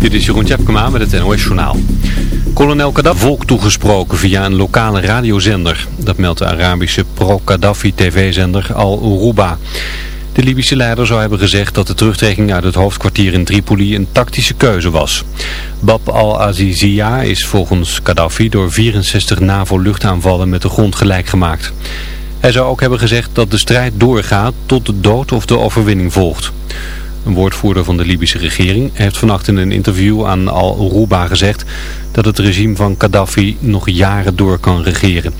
Dit is Jeroen Tjepkema met het NOS Journaal. Kolonel Gaddafi volk toegesproken via een lokale radiozender. Dat meldt de Arabische pro-Gaddafi tv-zender Al Uruba. De Libische leider zou hebben gezegd dat de terugtrekking uit het hoofdkwartier in Tripoli een tactische keuze was. Bab al-Azizia is volgens Gaddafi door 64 NAVO-luchtaanvallen met de grond gelijk gemaakt. Hij zou ook hebben gezegd dat de strijd doorgaat tot de dood of de overwinning volgt. Een woordvoerder van de Libische regering heeft vannacht in een interview aan Al-Uruba gezegd dat het regime van Gaddafi nog jaren door kan regeren.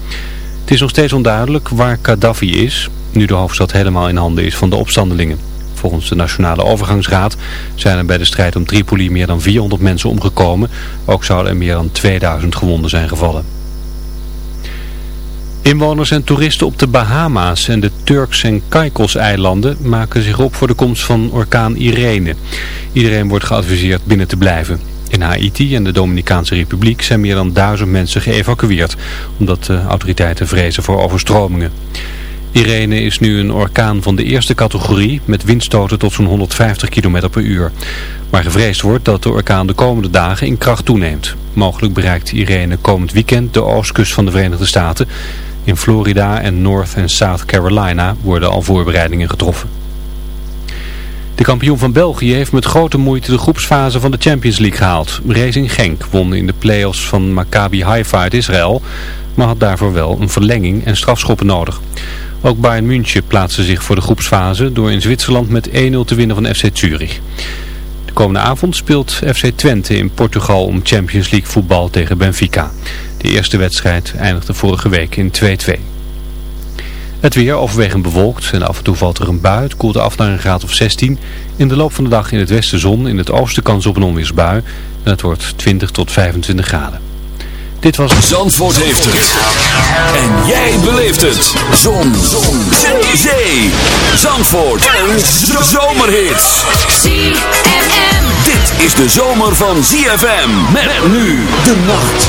Het is nog steeds onduidelijk waar Gaddafi is, nu de hoofdstad helemaal in handen is van de opstandelingen. Volgens de Nationale Overgangsraad zijn er bij de strijd om Tripoli meer dan 400 mensen omgekomen. Ook zouden er meer dan 2000 gewonden zijn gevallen. Inwoners en toeristen op de Bahama's en de Turks- en Caicos-eilanden maken zich op voor de komst van orkaan Irene. Iedereen wordt geadviseerd binnen te blijven. In Haiti en de Dominicaanse Republiek zijn meer dan duizend mensen geëvacueerd, omdat de autoriteiten vrezen voor overstromingen. Irene is nu een orkaan van de eerste categorie met windstoten tot zo'n 150 km per uur. Maar gevreesd wordt dat de orkaan de komende dagen in kracht toeneemt. Mogelijk bereikt Irene komend weekend de oostkust van de Verenigde Staten. In Florida en North en South Carolina worden al voorbereidingen getroffen. De kampioen van België heeft met grote moeite de groepsfase van de Champions League gehaald. Racing Genk won in de play-offs van Maccabi Haifa uit Israël, maar had daarvoor wel een verlenging en strafschoppen nodig. Ook Bayern München plaatste zich voor de groepsfase door in Zwitserland met 1-0 te winnen van FC Zurich. De komende avond speelt FC Twente in Portugal om Champions League voetbal tegen Benfica. De eerste wedstrijd eindigde vorige week in 2-2. Het weer overwegend bewolkt en af en toe valt er een bui. Het koelt af naar een graad of 16. In de loop van de dag in het westen zon, in het oosten kans op een onweersbui. En het wordt 20 tot 25 graden. Dit was... Zandvoort heeft het. En jij beleeft het. Zon. zon. Zee. Zandvoort. En zomerhits. ZFM. Dit is de zomer van ZFM. Met nu de nacht.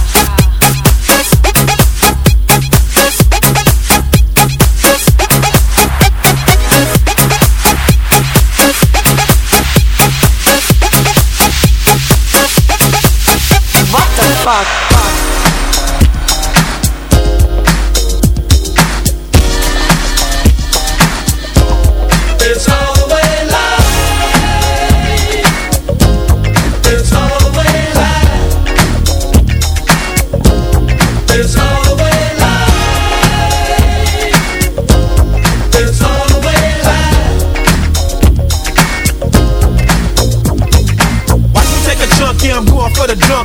Fuck?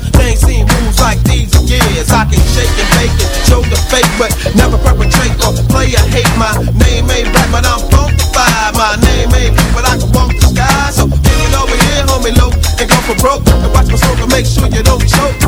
cause they ain't seen moves like these in years. I can shake and bake and show the fake, but never perpetrate or play or hate. My name ain't black, but I'm funkified. My name ain't blue, but I can walk the sky. So take it over here, homie, low, and go for broke. And watch my smoke and make sure you don't choke.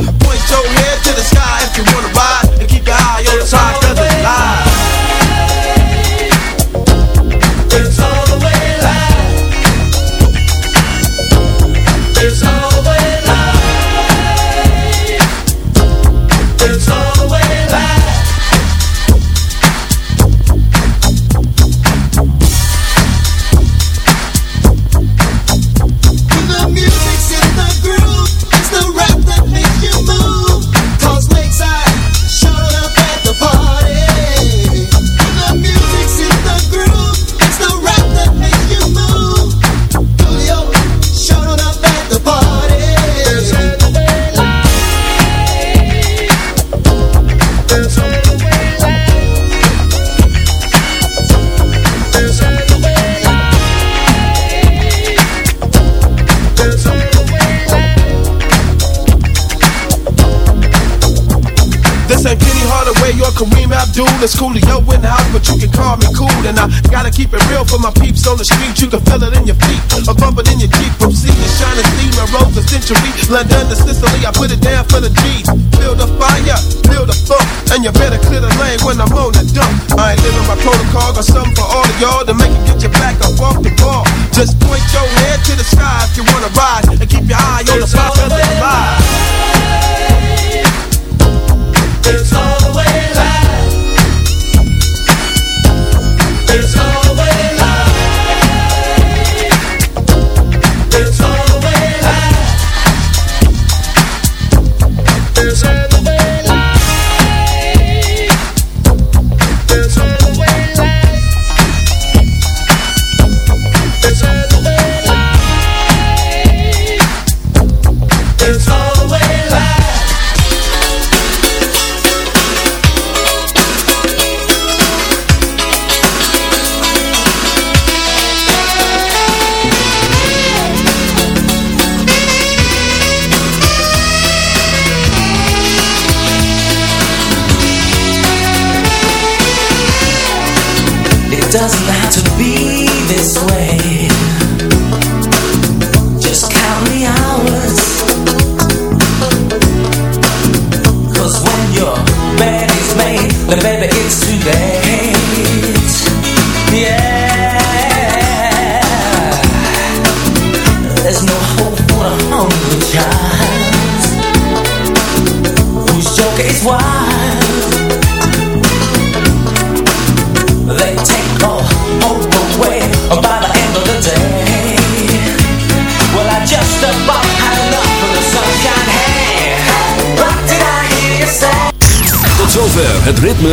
Can feel it in your feet, or bump it in your Jeep. From sea shining steam and rose a century. London to Sicily, I put it down for the G's. Build a fire, build a funk, and you better clear the lane when I'm on the dump. I ain't living by protocol, got something for all of y'all to make it get your back up off the ball. Just point your head to the sky if you wanna ride, and keep your eye on the spot